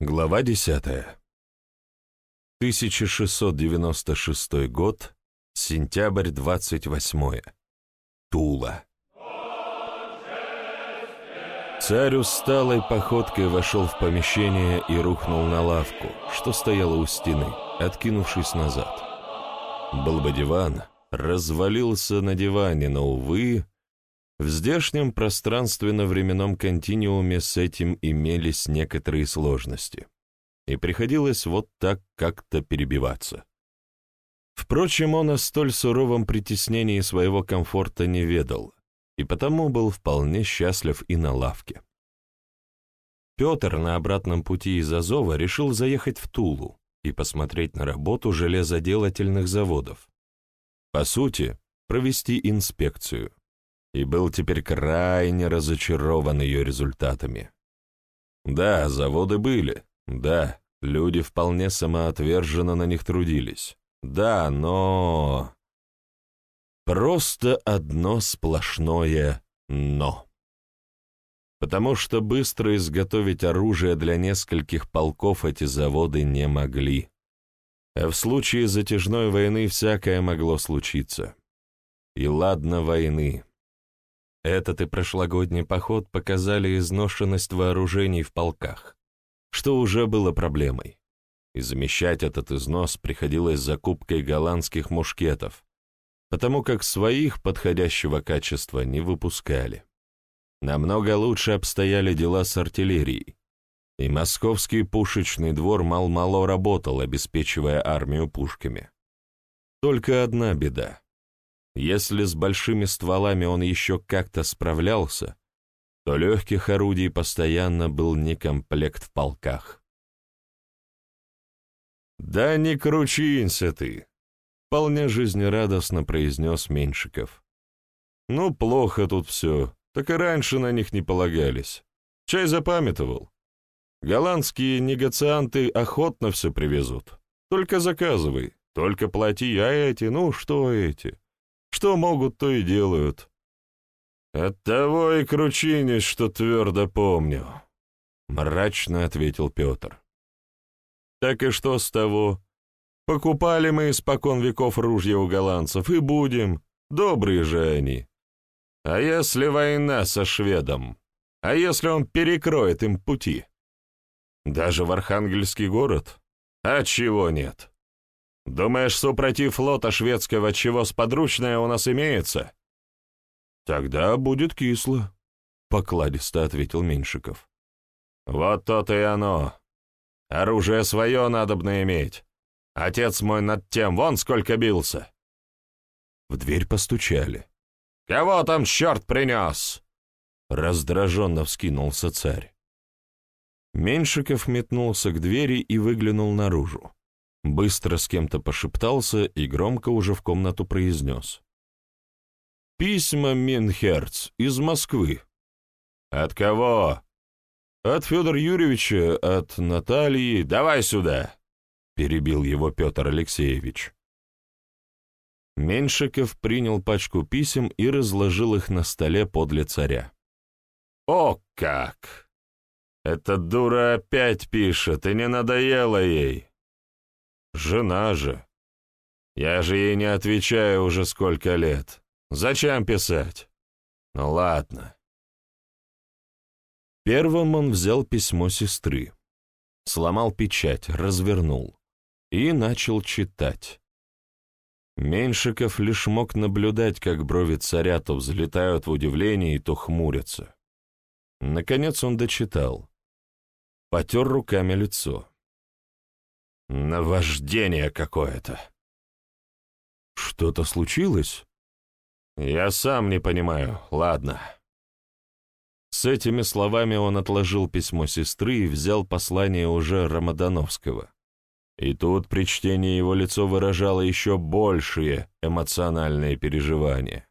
Глава 10. 1696 год, сентябрь 28. Тула. Царь усталой походкой вошел в помещение и рухнул на лавку, что стояла у стены, откинувшись назад. Был бы диван, развалился на диване, но, увы, в здешнем пространственно-временном континууме с этим имелись некоторые сложности, и приходилось вот так как-то перебиваться. Впрочем, он о столь суровом притеснении своего комфорта не ведал, и потому был вполне счастлив и на лавке. Петр на обратном пути из Азова решил заехать в Тулу и посмотреть на работу железоделательных заводов. По сути, провести инспекцию и был теперь крайне разочарован ее результатами. Да, заводы были, да, люди вполне самоотверженно на них трудились, да, но... Просто одно сплошное «но». Потому что быстро изготовить оружие для нескольких полков эти заводы не могли. А в случае затяжной войны всякое могло случиться. И ладно войны, этот и прошлогодний поход показали изношенность вооружений в полках, что уже было проблемой. И замещать этот износ приходилось закупкой голландских мушкетов, потому как своих подходящего качества не выпускали. Намного лучше обстояли дела с артиллерией, и московский пушечный двор мал-мало работал, обеспечивая армию пушками. Только одна беда. Если с большими стволами он еще как-то справлялся, то легких орудий постоянно был некомплект в полках. «Да не кручинься ты!» — вполне жизнерадостно произнес Меньшиков. «Ну, плохо тут все, так и раньше на них не полагались. Чай запамятовал. Голландские негацианты охотно все привезут. Только заказывай, только плати, а эти, ну что эти? Что могут, то и делают. Оттого и кручинись, что твердо помню, — мрачно ответил Петр. Так и что с того? Покупали мы испокон веков ружья у голландцев, и будем. Добрые же они. А если война со шведом? А если он перекроет им пути? Даже в Архангельский город? А чего нет? Думаешь, супротив флота шведского чего сподручное у нас имеется? Тогда будет кисло, — покладисто ответил Меньшиков. Вот то-то и оно. Оружие свое надобно иметь. Отец мой над тем вон сколько бился. В дверь постучали. «Кого там черт принес?» Раздраженно вскинулся царь. Меньшиков метнулся к двери и выглянул наружу быстро с кем-то пошептался и громко уже в комнату произнес. «Письма, Минхерц, из Москвы». «От кого?» «От Федора Юрьевича, от Натальи. Давай сюда!» — перебил его Петр Алексеевич. Меньшиков принял пачку писем и разложил их на столе подле царя. «О как! Эта дура опять пишет, и не надоело ей. Жена же. Я же ей не отвечаю уже сколько лет. Зачем писать? Ну ладно. Первым он взял письмо сестры, сломал печать, развернул и начал читать. Меньшиков лишь мог наблюдать, как брови царя то взлетают в удивлении, то хмурятся. Наконец он дочитал. Потер руками лицо. Наваждение какое-то. Что-то случилось? Я сам не понимаю. Ладно. С этими словами он отложил письмо сестры и взял послание уже Рамадановского. И тут при чтении его лицо выражало еще большие эмоциональные переживания.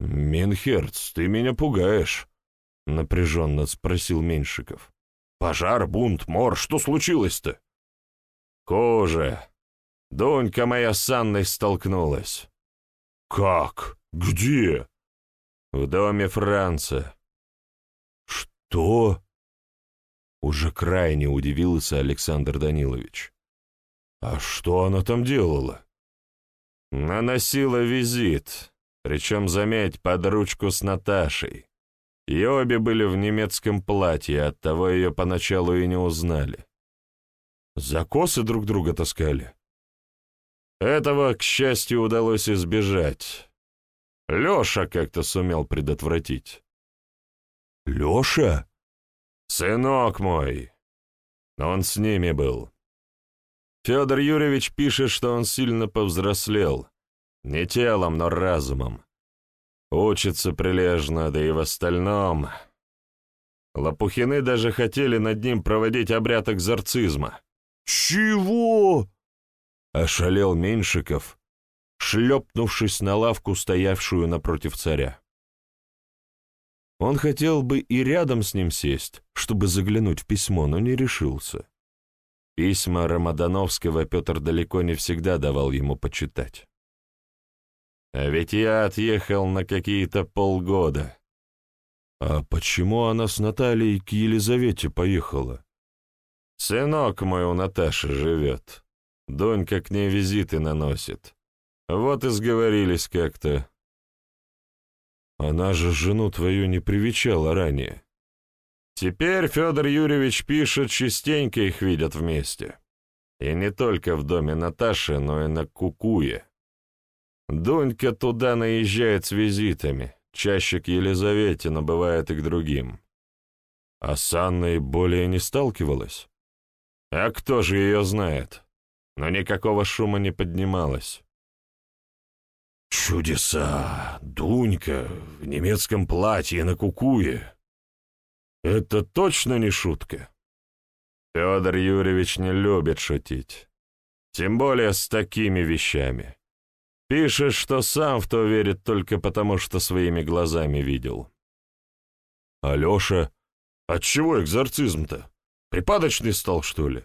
«Минхерц, ты меня пугаешь», — напряженно спросил Меньшиков. «Пожар, бунт, мор, что случилось-то?» «Хуже. Дунька моя с Анной столкнулась». «Как? Где?» «В доме Франца». «Что?» Уже крайне удивился Александр Данилович. «А что она там делала?» «Наносила визит, причем, заметь, под ручку с Наташей. И обе были в немецком платье, оттого ее поначалу и не узнали. За косы друг друга таскали. Этого, к счастью, удалось избежать. Леша как-то сумел предотвратить. Леша? Сынок мой. Он с ними был. Федор Юрьевич пишет, что он сильно повзрослел. Не телом, но разумом. Учится прилежно, да и в остальном. Лопухины даже хотели над ним проводить обряд экзорцизма. «Чего?» — ошалел Меньшиков, шлепнувшись на лавку, стоявшую напротив царя. Он хотел бы и рядом с ним сесть, чтобы заглянуть в письмо, но не решился. Письма Рамадановского Петр далеко не всегда давал ему почитать. А ведь я отъехал на какие-то полгода. А почему она с Натальей к Елизавете поехала? Сынок мой у Наташи живет. Донька к ней визиты наносит. Вот и сговорились как-то. Она же жену твою не привечала ранее. Теперь Федор Юрьевич пишет, частенько их видят вместе. И не только в доме Наташи, но и на Кукуе. Дунька туда наезжает с визитами, чаще к Елизавете, но бывает и к другим. А с Анной более не сталкивалась? А кто же ее знает? Но никакого шума не поднималось. Чудеса! Дунька в немецком платье на кукуе. Это точно не шутка? Федор Юрьевич не любит шутить. Тем более с такими вещами. Пишет, что сам в то верит только потому, что своими глазами видел. Алеша, отчего экзорцизм-то? Припадочный стал, что ли?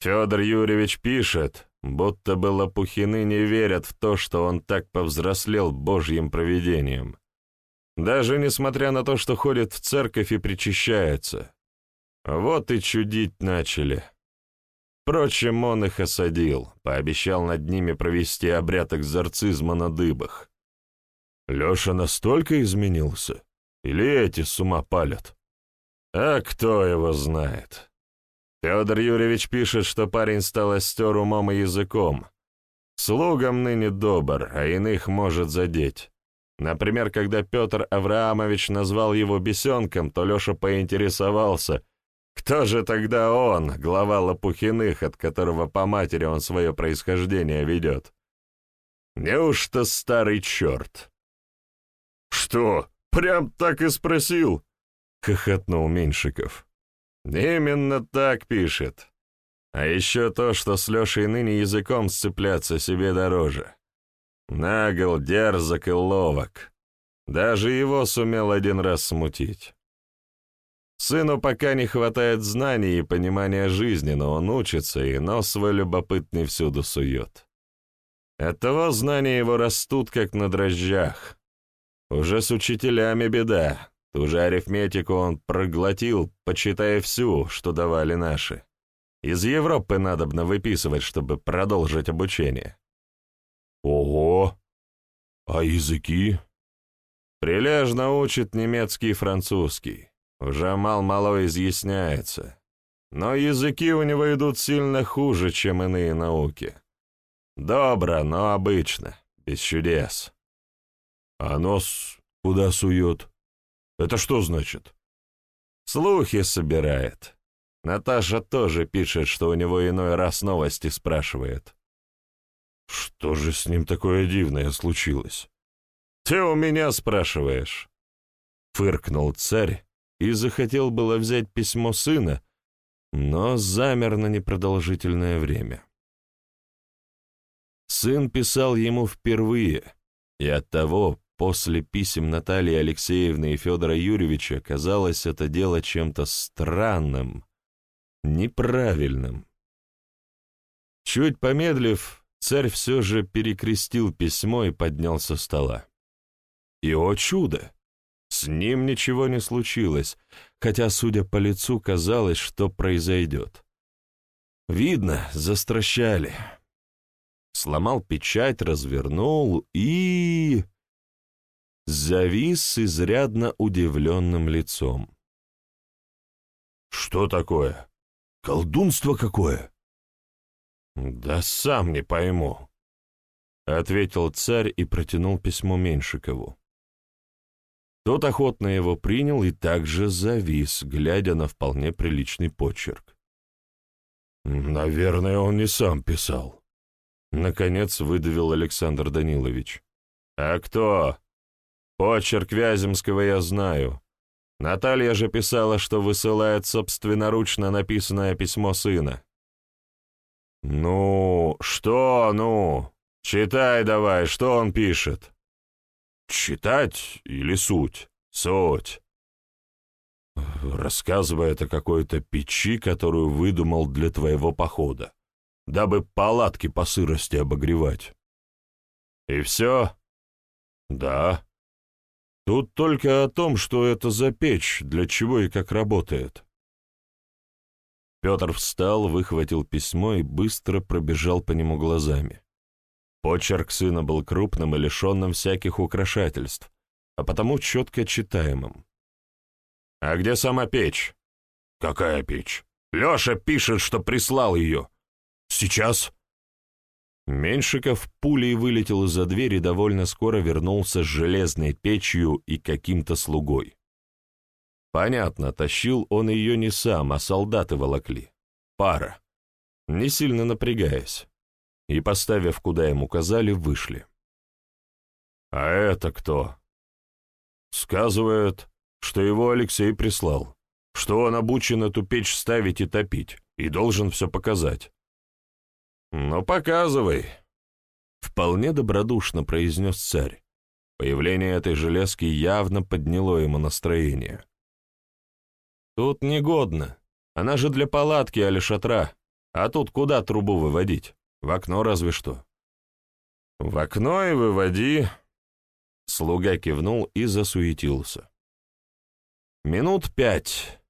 Федор Юрьевич пишет, будто бы лопухины не верят в то, что он так повзрослел божьим провидением. Даже несмотря на то, что ходит в церковь и причащается. Вот и чудить начали. Впрочем, он их осадил, пообещал над ними провести обряд экзорцизма на дыбах. Леша настолько изменился? Или эти с ума палят? А кто его знает? Федор Юрьевич пишет, что парень стал остер умом и языком. Слугам ныне добр, а иных может задеть. Например, когда Петр Авраамович назвал его бесенком, то Леша поинтересовался — кто же тогда он, глава Лопухиных, от которого по матери он свое происхождение ведет? Неужто старый черт? «Что, прям так и спросил?» — хохотнул Меньшиков. «Именно так пишет. А еще то, что с Лешей ныне языком сцепляться себе дороже. Нагл, дерзок и ловок. Даже его сумел один раз смутить. Сыну пока не хватает знаний и понимания жизни, но он учится и нос свой любопытный всюду сует. Оттого знания его растут, как на дрожжах. Уже с учителями беда. Ту же арифметику он проглотил, почитая всю, что давали наши. Из Европы надобно выписывать, чтобы продолжить обучение. Ого! А языки? Прилежно учит немецкий и французский. Уже мал-мало изъясняется. Но языки у него идут сильно хуже, чем иные науки. Добро, но обычно, без чудес. А нос куда сует? Это что значит? Слухи собирает. Наташа тоже пишет, что у него иной раз новости спрашивает. Что же с ним такое дивное случилось? Ты у меня спрашиваешь? Фыркнул царь и захотел было взять письмо сына, но замер на непродолжительное время. Сын писал ему впервые, и оттого после писем Натальи Алексеевны и Федора Юрьевича казалось это дело чем-то странным, неправильным. Чуть помедлив, царь все же перекрестил письмо и поднял со стола. И, о чудо! С ним ничего не случилось, хотя, судя по лицу, казалось, что произойдет. Видно, застращали. Сломал печать, развернул и... Завис с изрядно удивленным лицом. «Что такое? Колдунство какое?» «Да сам не пойму», — ответил царь и протянул письмо Меньшикову. Тот охотно его принял и также завис, глядя на вполне приличный почерк. «Наверное, он не сам писал», — наконец выдавил Александр Данилович. «А кто? Почерк Вяземского я знаю. Наталья же писала, что высылает собственноручно написанное письмо сына». «Ну, что ну? Читай давай, что он пишет?» Читать или суть? Суть. Рассказывает о какой-то печи, которую выдумал для твоего похода, дабы палатки по сырости обогревать. И все? Да. Тут только о том, что это за печь, для чего и как работает. Петр встал, выхватил письмо и быстро пробежал по нему глазами. Почерк сына был крупным и лишенным всяких украшательств, а потому четко читаемым. «А где сама печь?» «Какая печь?» «Леша пишет, что прислал ее». «Сейчас?» Меньшиков пулей вылетел из-за двери и довольно скоро вернулся с железной печью и каким-то слугой. Понятно, тащил он ее не сам, а солдаты волокли. Пара. Не сильно напрягаясь и, поставив, куда им указали, вышли. «А это кто?» «Сказывает, что его Алексей прислал, что он обучен эту печь ставить и топить, и должен все показать». «Ну, показывай», — вполне добродушно произнес царь. Появление этой железки явно подняло ему настроение. «Тут негодно. Она же для палатки, а ли шатра. А тут куда трубу выводить?» В окно разве что. В окно и выводи. Слуга кивнул и засуетился. Минут пять,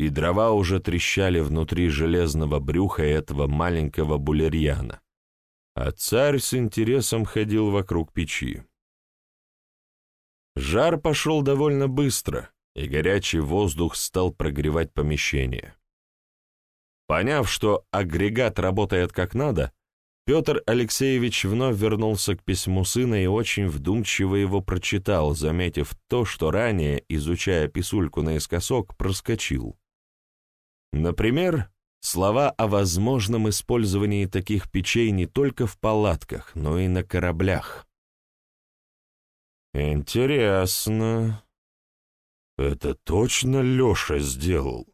и дрова уже трещали внутри железного брюха этого маленького булерьяна, а царь с интересом ходил вокруг печи. Жар пошел довольно быстро, и горячий воздух стал прогревать помещение. Поняв, что агрегат работает как надо, Петр Алексеевич вновь вернулся к письму сына и очень вдумчиво его прочитал, заметив то, что ранее, изучая писульку наискосок, проскочил. Например, слова о возможном использовании таких печей не только в палатках, но и на кораблях. «Интересно. Это точно Леша сделал?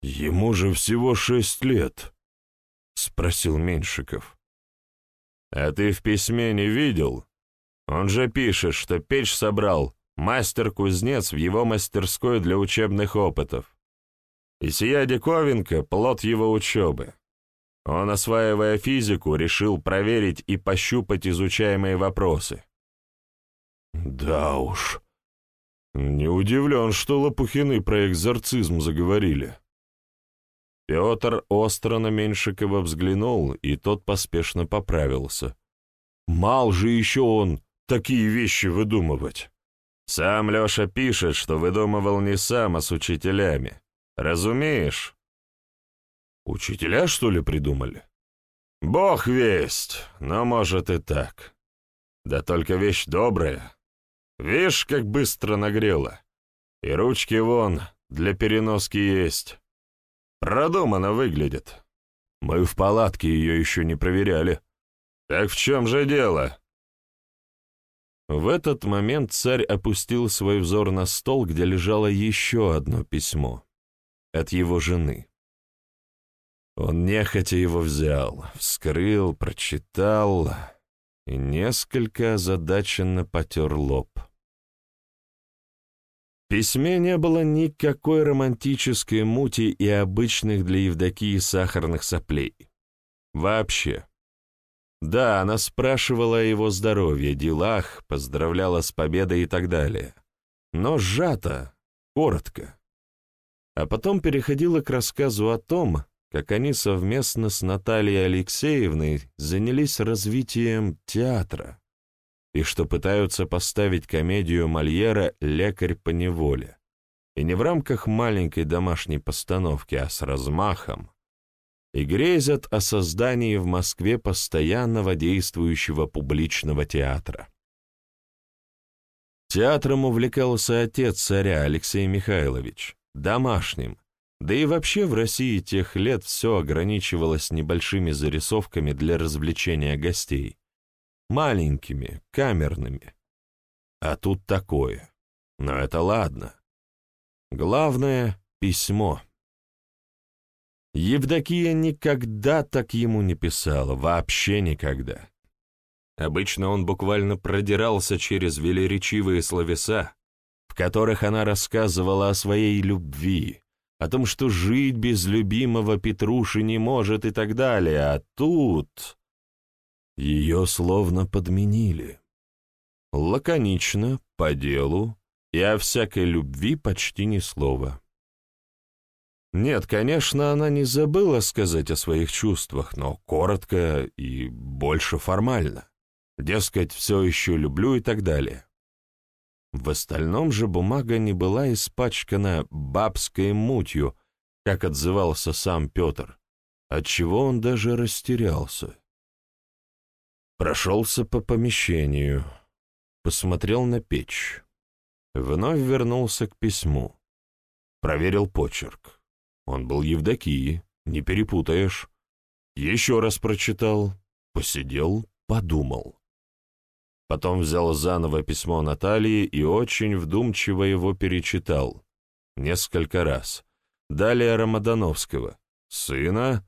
Ему же всего шесть лет», — спросил Меньшиков. А ты в письме не видел? Он же пишет, что печь собрал мастер-кузнец в его мастерской для учебных опытов. И сия диковинка — плод его учебы. Он, осваивая физику, решил проверить и пощупать изучаемые вопросы. Да уж. Не удивлен, что Лопухины про экзорцизм заговорили. Петр остро на Меньшикова взглянул, и тот поспешно поправился. Мал же еще он такие вещи выдумывать. Сам Леша пишет, что выдумывал не сам, а с учителями. Разумеешь? Учителя, что ли, придумали? Бог весть, но может и так. Да только вещь добрая. Видишь, как быстро нагрела. И ручки вон для переноски есть. Продуманно выглядит. Мы в палатке ее еще не проверяли. Так в чем же дело? В этот момент царь опустил свой взор на стол, где лежало еще одно письмо. От его жены. Он нехотя его взял, вскрыл, прочитал и несколько озадаченно потер лоб письме не было никакой романтической мути и обычных для Евдокии сахарных соплей. Вообще. Да, она спрашивала о его здоровье, делах, поздравляла с победой и так далее. но сжато, коротко. А потом переходила к рассказу о том, как они совместно с Натальей Алексеевной занялись развитием театра и что пытаются поставить комедию Мольера «Лекарь по неволе». И не в рамках маленькой домашней постановки, а с размахом, и грезят о создании в Москве постоянного действующего публичного театра. Театром увлекался отец царя Алексей Михайлович, домашним, да и вообще в России тех лет все ограничивалось небольшими зарисовками для развлечения гостей, маленькими, камерными. А тут такое. Но это ладно. Главное — письмо. Евдокия никогда так ему не писала, вообще никогда. Обычно он буквально продирался через велеречивые словеса, в которых она рассказывала о своей любви, о том, что жить без любимого Петруши не может и так далее, а тут... Ее словно подменили. Лаконично, по делу, и о всякой любви почти ни слова. Нет, конечно, она не забыла сказать о своих чувствах, но коротко и больше формально. Дескать, все еще люблю и так далее. В остальном же бумага не была испачкана бабской мутью, как отзывался сам Петр, отчего он даже растерялся. Прошелся по помещению, посмотрел на печь, вновь вернулся к письму, проверил почерк. Он был Евдокии, не перепутаешь. Еще раз прочитал, посидел, подумал. Потом взял заново письмо Натальи и очень вдумчиво его перечитал. Несколько раз. Далее Рамадановского, сына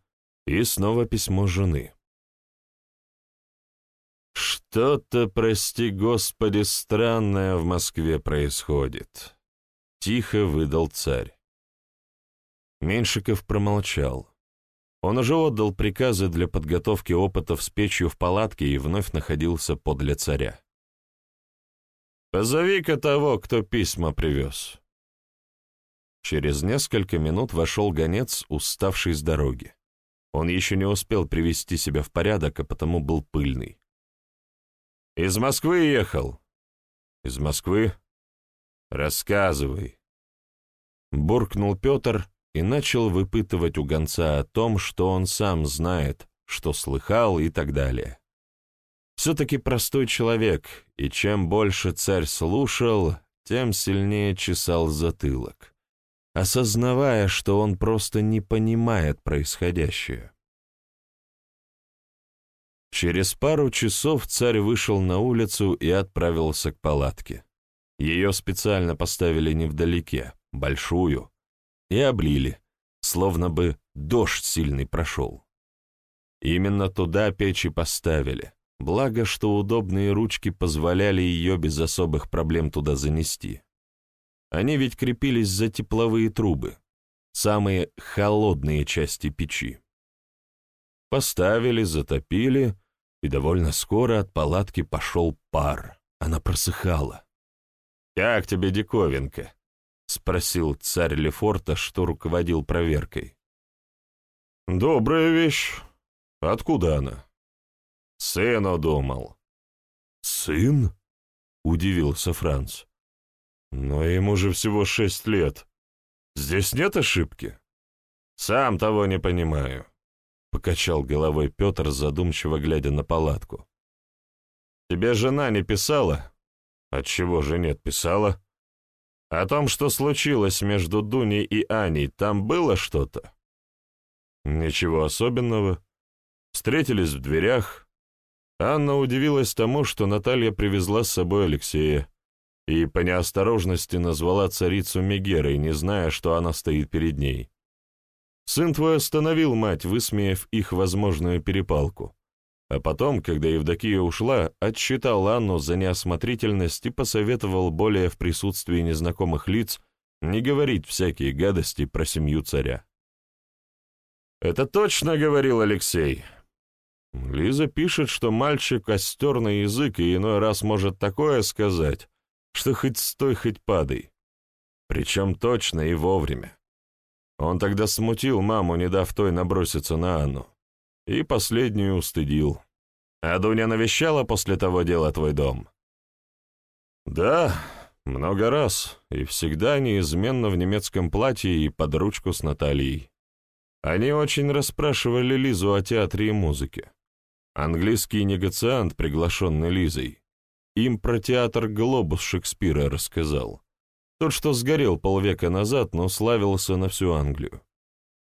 и снова письмо жены. Что-то, прости господи, странное в Москве происходит. Тихо выдал царь. Меньшиков промолчал. Он уже отдал приказы для подготовки опытов с печью в палатке и вновь находился подле царя. «Позови-ка того, кто письма привез». Через несколько минут вошел гонец, уставший с дороги. Он еще не успел привести себя в порядок, а потому был пыльный. «Из Москвы ехал». «Из Москвы? Рассказывай». Буркнул Петр, и начал выпытывать у гонца о том, что он сам знает, что слыхал и так далее. Все-таки простой человек, и чем больше царь слушал, тем сильнее чесал затылок, осознавая, что он просто не понимает происходящее. Через пару часов царь вышел на улицу и отправился к палатке. Ее специально поставили невдалеке, большую, и облили, словно бы дождь сильный прошел. Именно туда печи поставили, благо, что удобные ручки позволяли ее без особых проблем туда занести. Они ведь крепились за тепловые трубы, самые холодные части печи. Поставили, затопили, и довольно скоро от палатки пошел пар, она просыхала. «Как тебе диковинка?» — спросил царь Лефорта, что руководил проверкой. «Добрая вещь. Откуда она?» «Сыну думал». «Сын?» — удивился Франц. «Но ему же всего шесть лет. Здесь нет ошибки?» «Сам того не понимаю», — покачал головой Петр, задумчиво глядя на палатку. «Тебе жена не писала?» «Отчего же нет, писала?» О том, что случилось между Дуней и Аней, там было что-то? Ничего особенного. Встретились в дверях. Анна удивилась тому, что Наталья привезла с собой Алексея, и по неосторожности назвала царицу Мегерой, не зная, что она стоит перед ней. Сын твой остановил мать, высмеяв их возможную перепалку. А потом, когда Евдокия ушла, отчитал Анну за неосмотрительность и посоветовал более в присутствии незнакомых лиц не говорить всякие гадости про семью царя. «Это точно говорил Алексей?» Лиза пишет, что мальчик остер язык и иной раз может такое сказать, что хоть стой, хоть падай. Причем точно и вовремя. Он тогда смутил маму, не дав той наброситься на Анну, и последнюю устыдил. А Дуня навещала после того дела твой дом? Да, много раз, и всегда неизменно в немецком платье и под ручку с Натальей. Они очень расспрашивали Лизу о театре и музыке. Английский негациант, приглашенный Лизой, им про театр «Глобус» Шекспира рассказал. Тот, что сгорел полвека назад, но славился на всю Англию.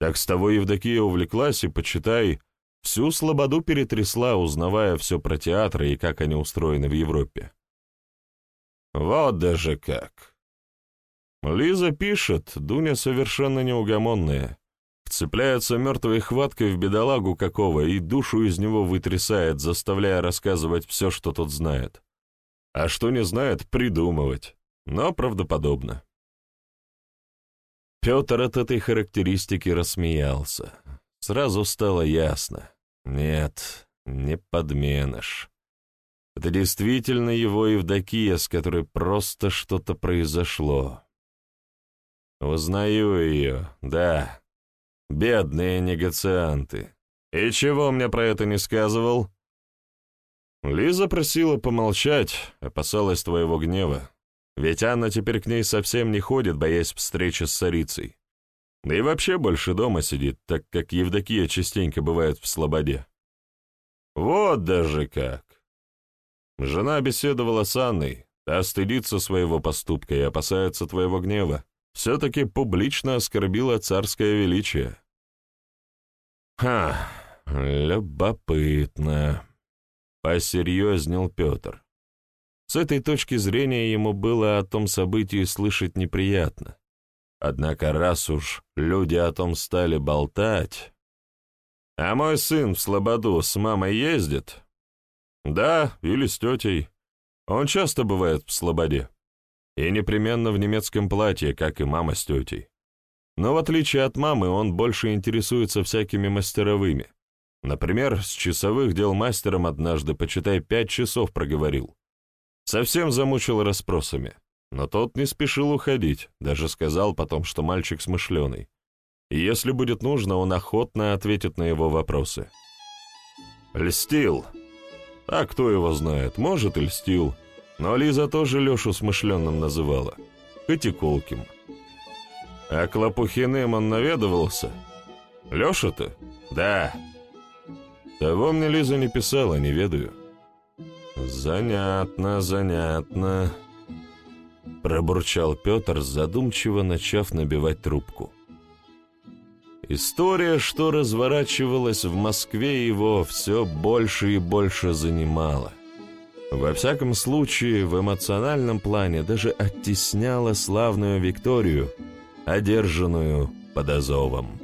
Так с того Евдокия увлеклась и, почитай, всю слободу перетрясла, узнавая все про театры и как они устроены в Европе. Вот даже как. Лиза пишет, Дуня совершенно неугомонная. Вцепляется мертвой хваткой в бедолагу какого и душу из него вытрясает, заставляя рассказывать все, что тот знает. А что не знает, придумывать но правдоподобно. Петр от этой характеристики рассмеялся. Сразу стало ясно. Нет, не подменыш. Это действительно его Евдокия, с которой просто что-то произошло. Узнаю ее, да. Бедные негацианты. И чего мне про это не сказывал? Лиза просила помолчать, опасалась твоего гнева. Ведь Анна теперь к ней совсем не ходит, боясь встречи с царицей. Да и вообще больше дома сидит, так как Евдокия частенько бывает в Слободе. Вот даже как. Жена беседовала с Анной, та стыдится своего поступка и опасается твоего гнева. Все-таки публично оскорбила царское величие. Ха, любопытно. Посерьезнел Петр. С этой точки зрения ему было о том событии слышать неприятно. Однако раз уж люди о том стали болтать... «А мой сын в Слободу с мамой ездит?» «Да, или с тетей. Он часто бывает в Слободе. И непременно в немецком платье, как и мама с тетей. Но в отличие от мамы, он больше интересуется всякими мастеровыми. Например, с часовых дел мастером однажды, почитай, пять часов проговорил. Совсем замучил расспросами, но тот не спешил уходить, даже сказал потом, что мальчик смышленый. И если будет нужно, он охотно ответит на его вопросы. Льстил. А кто его знает, может и льстил. Но Лиза тоже Лешу смышленным называла, хоть и колким. А к Лопухиным он наведывался? Леша-то? Да. Того мне Лиза не писала, не ведаю. «Занятно, занятно», — пробурчал Петр, задумчиво начав набивать трубку. История, что разворачивалась в Москве, его все больше и больше занимала. Во всяком случае, в эмоциональном плане даже оттесняла славную Викторию, одержанную под Азовом.